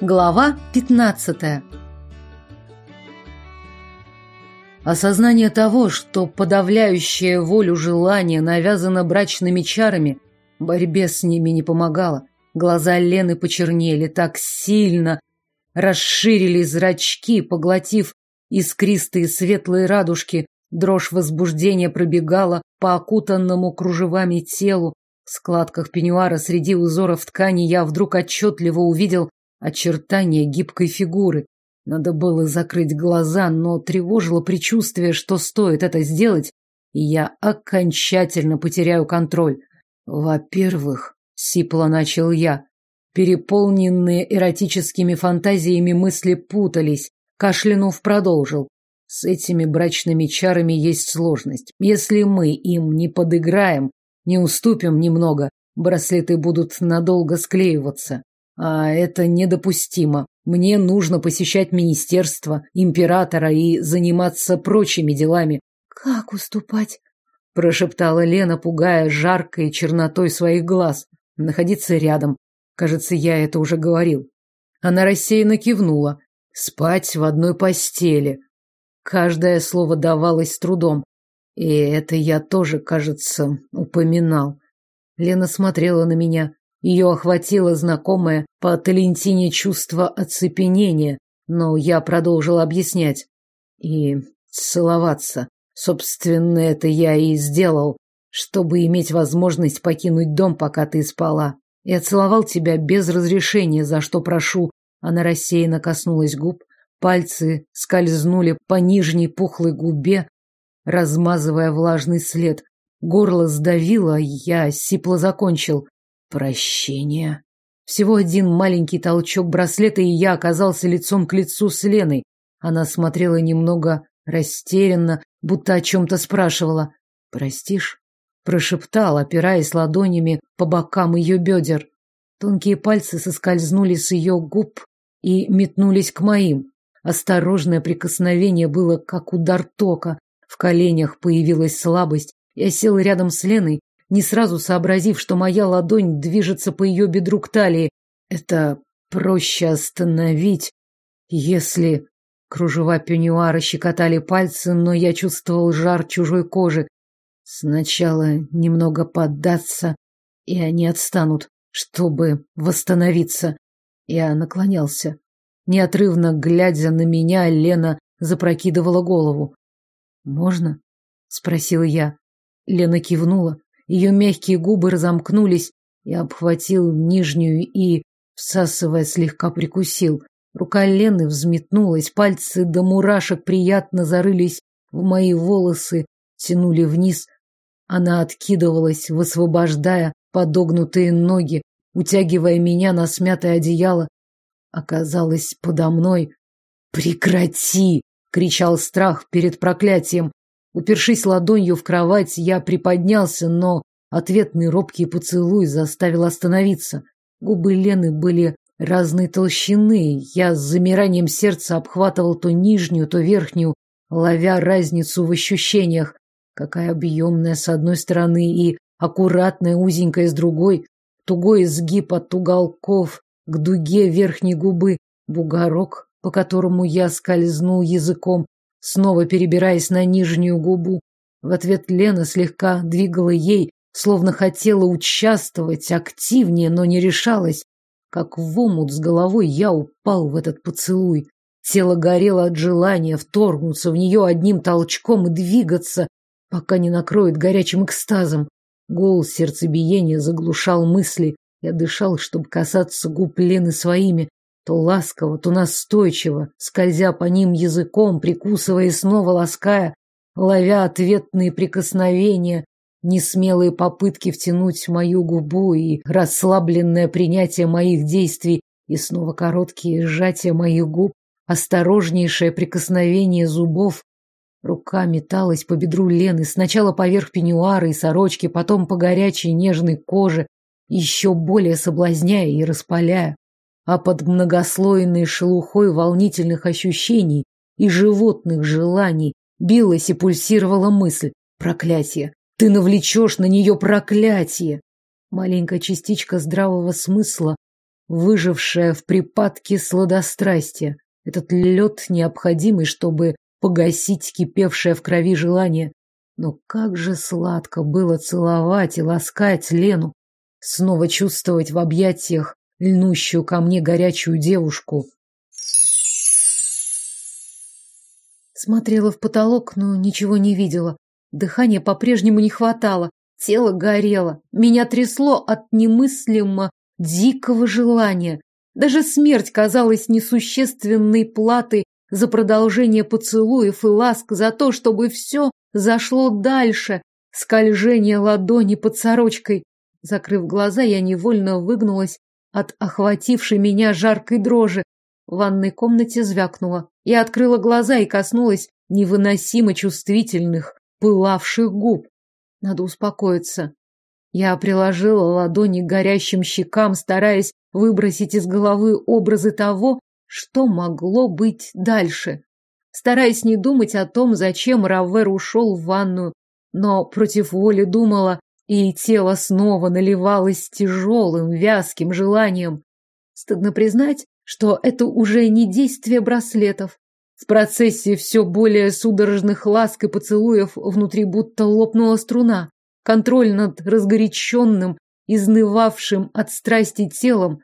Глава 15. Осознание того, что подавляющее волю желание навязано брачными чарами, борьбе с ними не помогало. Глаза Лены почернели так сильно, расширились зрачки, поглотив искристые светлые радужки. Дрожь возбуждения пробегала по окутанному кружевами телу. В складках пеньюара среди узоров ткани я вдруг отчетливо увидел очертания гибкой фигуры. Надо было закрыть глаза, но тревожило предчувствие, что стоит это сделать, и я окончательно потеряю контроль. Во-первых, сипло начал я, переполненные эротическими фантазиями мысли путались, кашлянув продолжил. С этими брачными чарами есть сложность. Если мы им не подыграем, не уступим немного, браслеты будут надолго склеиваться. А это недопустимо. Мне нужно посещать министерство, императора и заниматься прочими делами. Как уступать? прошептала Лена, пугая жаркой чернотой своих глаз. Находиться рядом. Кажется, я это уже говорил. Она рассеянно кивнула. Спать в одной постели. Каждое слово давалось с трудом. И это я тоже, кажется, упоминал. Лена смотрела на меня. Ее охватило знакомое по Талентине чувство оцепенения, но я продолжил объяснять. И целоваться. Собственно, это я и сделал, чтобы иметь возможность покинуть дом, пока ты спала. Я целовал тебя без разрешения, за что прошу. Она рассеянно коснулась губ, пальцы скользнули по нижней пухлой губе, размазывая влажный след. Горло сдавило, я сипло закончил. Прощение. Всего один маленький толчок браслета, и я оказался лицом к лицу с Леной. Она смотрела немного растерянно, будто о чем-то спрашивала. «Простишь?» Прошептал, опираясь ладонями по бокам ее бедер. Тонкие пальцы соскользнули с ее губ и метнулись к моим. Осторожное прикосновение было как удар тока. В коленях появилась слабость. Я сел рядом с Леной не сразу сообразив, что моя ладонь движется по ее бедру к талии. Это проще остановить, если... Кружева пеньюара щекотали пальцы, но я чувствовал жар чужой кожи. Сначала немного поддаться, и они отстанут, чтобы восстановиться. Я наклонялся. Неотрывно глядя на меня, Лена запрокидывала голову. «Можно?» — спросил я. Лена кивнула. Ее мягкие губы разомкнулись. Я обхватил нижнюю и, всасывая, слегка прикусил. Рука Лены взметнулась, пальцы до мурашек приятно зарылись в мои волосы, тянули вниз. Она откидывалась, высвобождая подогнутые ноги, утягивая меня на смятое одеяло. Оказалось подо мной. «Прекрати!» — кричал страх перед проклятием. Упершись ладонью в кровать, я приподнялся, но ответный робкий поцелуй заставил остановиться. Губы Лены были разной толщины. Я с замиранием сердца обхватывал то нижнюю, то верхнюю, ловя разницу в ощущениях. Какая объемная с одной стороны и аккуратная узенькая с другой. Тугой изгиб от уголков к дуге верхней губы, бугорок, по которому я скользнул языком, снова перебираясь на нижнюю губу. В ответ Лена слегка двигала ей, словно хотела участвовать активнее, но не решалась. Как в омут с головой я упал в этот поцелуй. Тело горело от желания вторгнуться в нее одним толчком и двигаться, пока не накроет горячим экстазом. Гул сердцебиения заглушал мысли. Я дышал, чтобы касаться губ Лены своими, то ласково, то настойчиво, скользя по ним языком, прикусывая и снова лаская, ловя ответные прикосновения, несмелые попытки втянуть мою губу и расслабленное принятие моих действий, и снова короткие сжатия моих губ, осторожнейшее прикосновение зубов. Рука металась по бедру Лены, сначала поверх пеньюара и сорочки, потом по горячей нежной коже, еще более соблазняя и распаляя а под многослойной шелухой волнительных ощущений и животных желаний билась и пульсировала мысль «Проклятие! Ты навлечешь на нее проклятие!» Маленькая частичка здравого смысла выжившая в припадке сладострастия. Этот лед необходимый, чтобы погасить кипевшее в крови желание. Но как же сладко было целовать и ласкать Лену, снова чувствовать в объятиях льнущую ко мне горячую девушку. Смотрела в потолок, но ничего не видела. Дыхания по-прежнему не хватало, тело горело, меня трясло от немыслимо дикого желания. Даже смерть казалась несущественной платой за продолжение поцелуев и ласк, за то, чтобы все зашло дальше, скольжение ладони под сорочкой. Закрыв глаза, я невольно выгнулась от охватившей меня жаркой дрожи. В ванной комнате звякнула. Я открыла глаза и коснулась невыносимо чувствительных, пылавших губ. Надо успокоиться. Я приложила ладони к горящим щекам, стараясь выбросить из головы образы того, что могло быть дальше. Стараясь не думать о том, зачем Равер ушел в ванную, но против воли думала, и тело снова наливалось тяжелым, вязким желанием. Стыдно признать, что это уже не действие браслетов. В процессе все более судорожных ласк и поцелуев внутри будто лопнула струна. Контроль над разгоряченным, изнывавшим от страсти телом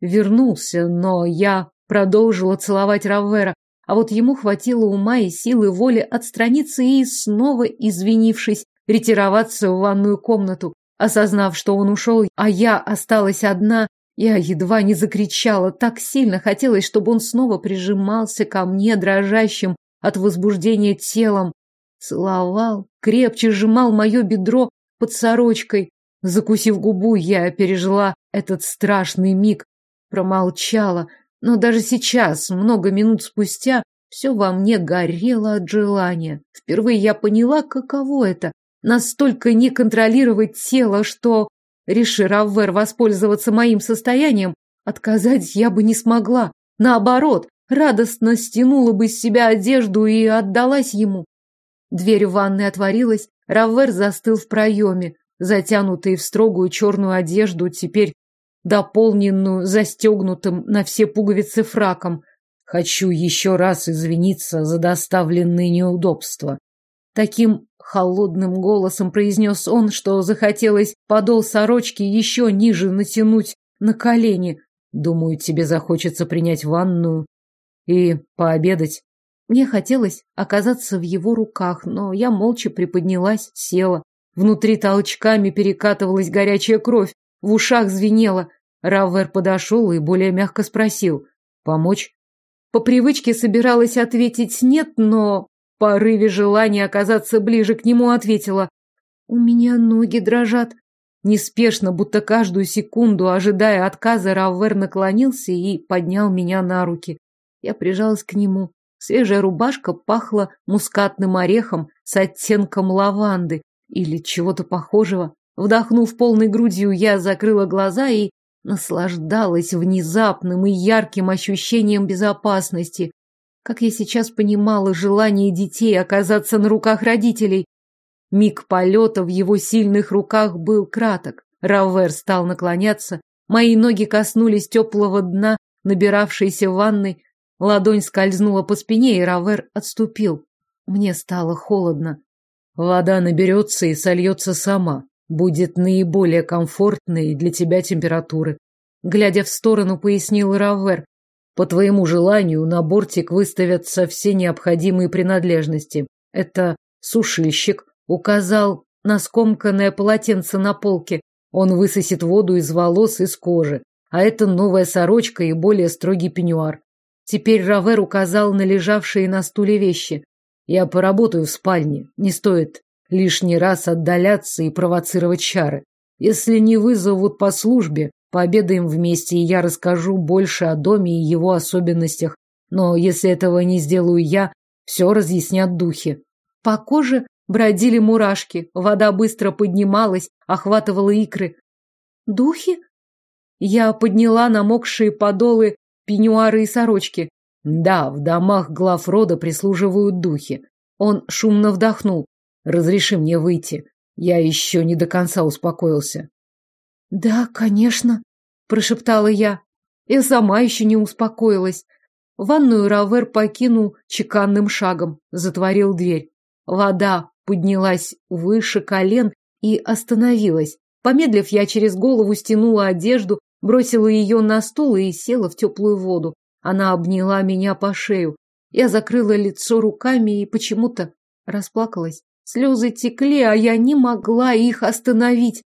вернулся, но я продолжила целовать Раввера, а вот ему хватило ума и силы воли отстраниться и, снова извинившись, ретироваться в ванную комнату. Осознав, что он ушел, а я осталась одна, я едва не закричала, так сильно хотелось, чтобы он снова прижимался ко мне, дрожащим от возбуждения телом. Целовал, крепче сжимал мое бедро, под сорочкой. Закусив губу, я пережила этот страшный миг, промолчала, но даже сейчас, много минут спустя, все во мне горело от желания. Впервые я поняла, каково это — настолько не контролировать тело, что, реши Раввер воспользоваться моим состоянием, отказать я бы не смогла. Наоборот, радостно стянула бы с себя одежду и отдалась ему. Дверь в ванной отворилась, Раввер застыл в проеме, затянутый в строгую черную одежду, теперь дополненную застегнутым на все пуговицы фраком. Хочу еще раз извиниться за доставленные неудобства. Таким холодным голосом произнес он, что захотелось подол сорочки еще ниже натянуть на колени. Думаю, тебе захочется принять ванную и пообедать. Мне хотелось оказаться в его руках, но я молча приподнялась, села. Внутри толчками перекатывалась горячая кровь, в ушах звенело. Раввер подошел и более мягко спросил. «Помочь?» По привычке собиралась ответить «нет», но порыве желания оказаться ближе к нему ответила. «У меня ноги дрожат». Неспешно, будто каждую секунду, ожидая отказа, Раввер наклонился и поднял меня на руки. Я прижалась к нему. Свежая рубашка пахла мускатным орехом с оттенком лаванды или чего-то похожего. Вдохнув полной грудью, я закрыла глаза и наслаждалась внезапным и ярким ощущением безопасности. Как я сейчас понимала желание детей оказаться на руках родителей. Миг полета в его сильных руках был краток. Равер стал наклоняться. Мои ноги коснулись теплого дна, набиравшейся ванной, Ладонь скользнула по спине, и Равер отступил. Мне стало холодно. Вода наберется и сольется сама. Будет наиболее комфортной для тебя температуры. Глядя в сторону, пояснил Равер. По твоему желанию на бортик выставятся все необходимые принадлежности. Это сушильщик указал на скомканное полотенце на полке. Он высосет воду из волос и с кожи. А это новая сорочка и более строгий пеньюар. Теперь Равер указал на лежавшие на стуле вещи. Я поработаю в спальне. Не стоит лишний раз отдаляться и провоцировать чары. Если не вызовут по службе, пообедаем вместе, и я расскажу больше о доме и его особенностях. Но если этого не сделаю я, все разъяснят духи. По коже бродили мурашки, вода быстро поднималась, охватывала икры. Духи? Я подняла намокшие подолы пеньюары и сорочки. Да, в домах глав рода прислуживают духи. Он шумно вдохнул. Разреши мне выйти. Я еще не до конца успокоился. Да, конечно, прошептала я. Я сама еще не успокоилась. Ванную Равер покинул чеканным шагом, затворил дверь. Вода поднялась выше колен и остановилась. Помедлив, я через голову стянула одежду, бросила ее на стул и села в теплую воду. Она обняла меня по шею. Я закрыла лицо руками и почему-то расплакалась. Слезы текли, а я не могла их остановить.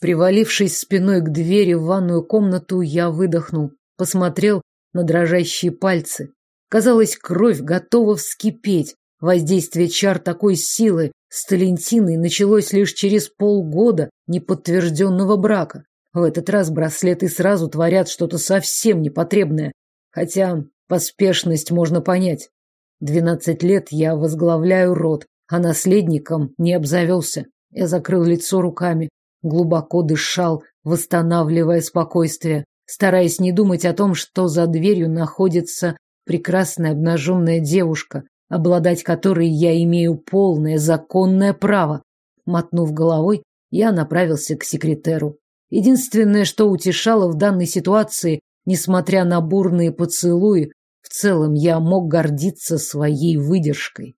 Привалившись спиной к двери в ванную комнату, я выдохнул, посмотрел на дрожащие пальцы. Казалось, кровь готова вскипеть. Воздействие чар такой силы с Талентиной началось лишь через полгода неподтвержденного брака. В этот раз браслеты сразу творят что-то совсем непотребное. Хотя поспешность можно понять. Двенадцать лет я возглавляю род, а наследником не обзавелся. Я закрыл лицо руками, глубоко дышал, восстанавливая спокойствие, стараясь не думать о том, что за дверью находится прекрасная обнаженная девушка, обладать которой я имею полное законное право. Мотнув головой, я направился к секретеру. Единственное, что утешало в данной ситуации, несмотря на бурные поцелуи, в целом я мог гордиться своей выдержкой.